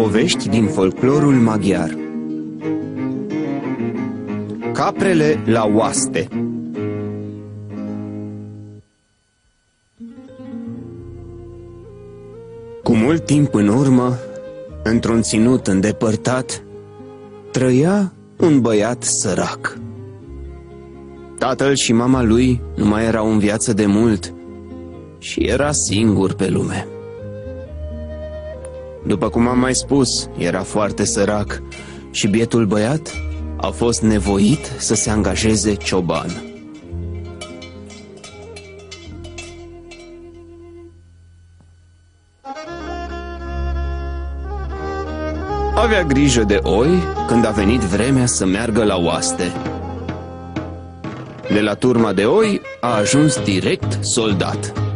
Povești din folclorul maghiar Caprele la oaste Cu mult timp în urmă, într-un ținut îndepărtat, trăia un băiat sărac. Tatăl și mama lui nu mai erau în viață de mult și era singur pe lume. După cum am mai spus, era foarte sărac și bietul băiat a fost nevoit să se angajeze cioban. Avea grijă de oi când a venit vremea să meargă la oaste. De la turma de oi a ajuns direct soldat.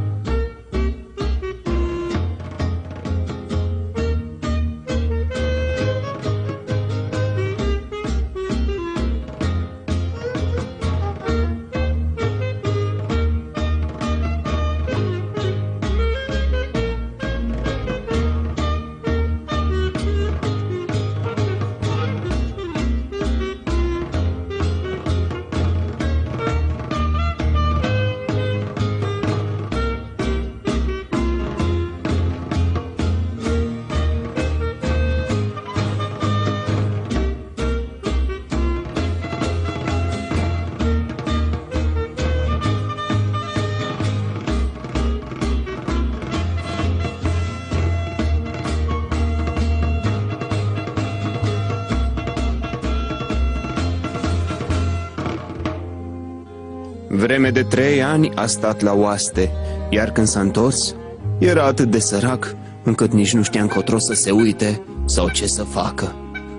Vreme de trei ani a stat la oaste, iar când s-a întors, era atât de sărac încât nici nu știa încotro să se uite sau ce să facă.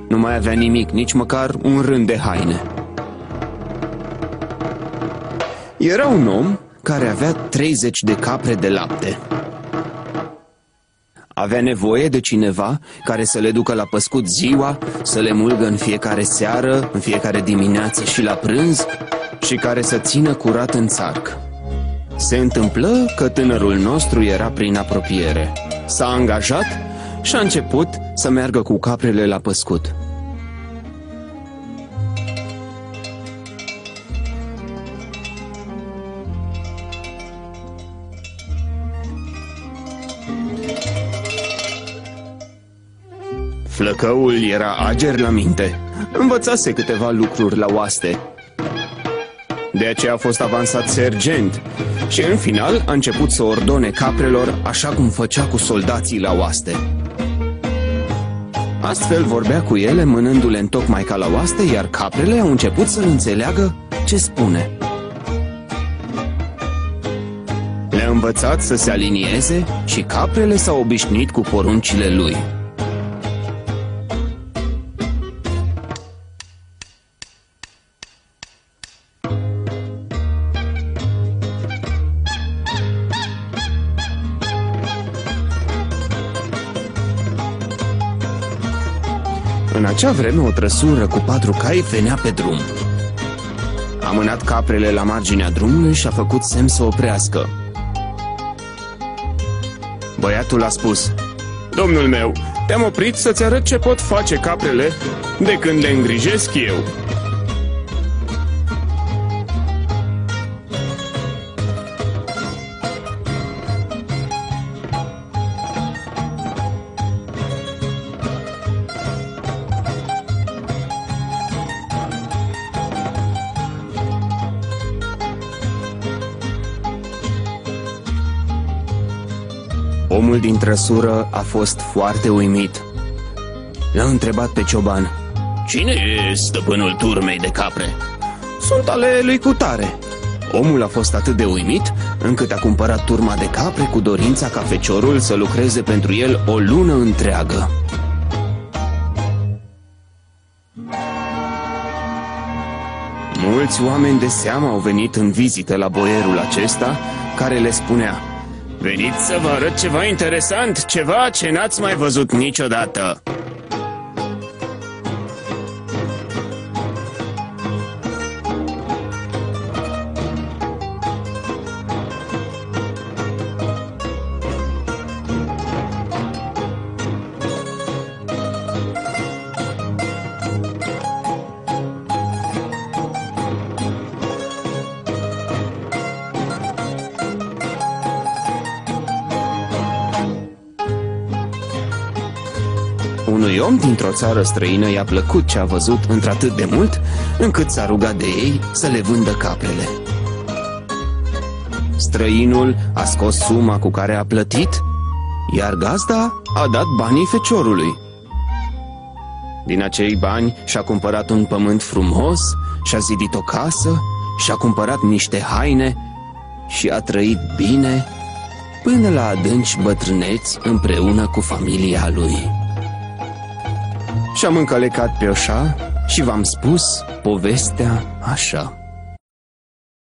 Nu mai avea nimic, nici măcar un rând de haine. Era un om care avea 30 de capre de lapte. Avea nevoie de cineva care să le ducă la păscut ziua, să le mulgă în fiecare seară, în fiecare dimineață și la prânz și care să țină curat în țarc. Se întâmplă că tânărul nostru era prin apropiere. S-a angajat și a început să meargă cu caprele la păscut. Flăcăul era ager la minte. Învățase câteva lucruri la oaste de aceea a fost avansat sergent și în final a început să ordone caprelor așa cum făcea cu soldații la oaste. Astfel vorbea cu ele mânându-le în tocmai ca la oaste, iar caprele au început să înțeleagă ce spune. Le-a învățat să se alinieze și caprele s-au obișnuit cu poruncile lui. În acea vreme, o trăsură cu patru cai venea pe drum. A mânat caprele la marginea drumului și a făcut semn să oprească. Băiatul a spus, Domnul meu, te-am oprit să-ți arăt ce pot face caprele de când le îngrijesc eu. Omul din trăsură a fost foarte uimit. L-a întrebat pe cioban. Cine e stăpânul turmei de capre? Sunt ale lui Cutare. Omul a fost atât de uimit încât a cumpărat turma de capre cu dorința ca feciorul să lucreze pentru el o lună întreagă. Mulți oameni de seamă au venit în vizită la boierul acesta, care le spunea Veniți să vă arăt ceva interesant, ceva ce n-ați mai văzut niciodată. Unui om dintr-o țară străină i-a plăcut ce a văzut într-atât de mult, încât s-a rugat de ei să le vândă caprele. Străinul a scos suma cu care a plătit, iar gazda a dat banii feciorului. Din acei bani și-a cumpărat un pământ frumos, și-a zidit o casă, și-a cumpărat niște haine și a trăit bine până la adânci bătrâneți împreună cu familia lui. Și-am încălecat pe oșa și v-am spus povestea așa.